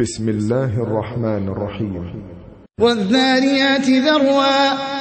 بسم الله الرحمن الرحيم. والذاريات ذروا